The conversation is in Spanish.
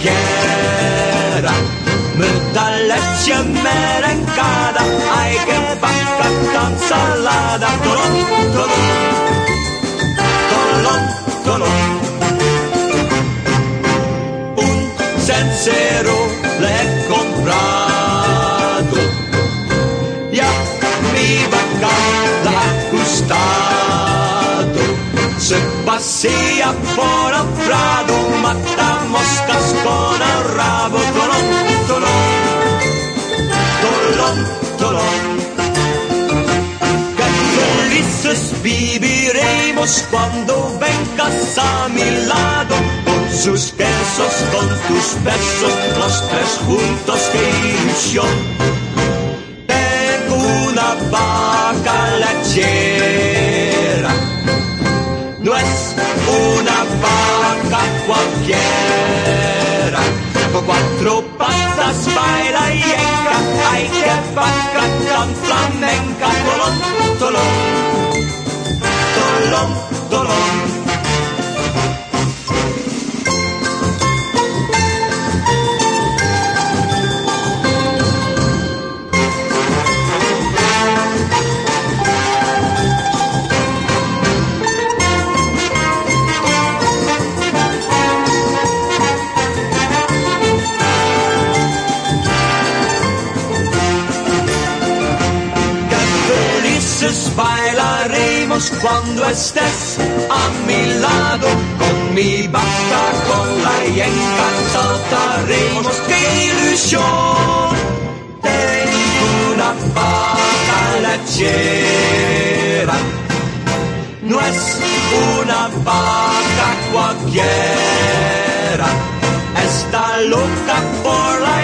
cualquiera. Mucha leche merengada, ay que vaca tan salada, tolón, tolón, tolón, tolón. Un cencero le Se pasea por el prado, mata moscas con el rabo, tolón, tolón, tolón, tolón. Felices viviremos cuando vengas a mi lado, con sus besos, con tus besos, los tres juntos, qué ilusión. Tengo una vaca lechera una vaca cualquiera. Con cuatro patas baila y enca, ay que vaca tan flamenca, tolón, tolón, tolón, tolón. Felices bailaremos cuando estés a mi lado. Con mi vaca, con la yenca saltaremos. ¡Qué ilusión! Tengo una vaca lechera. No es una vaca cualquiera. Está loca por la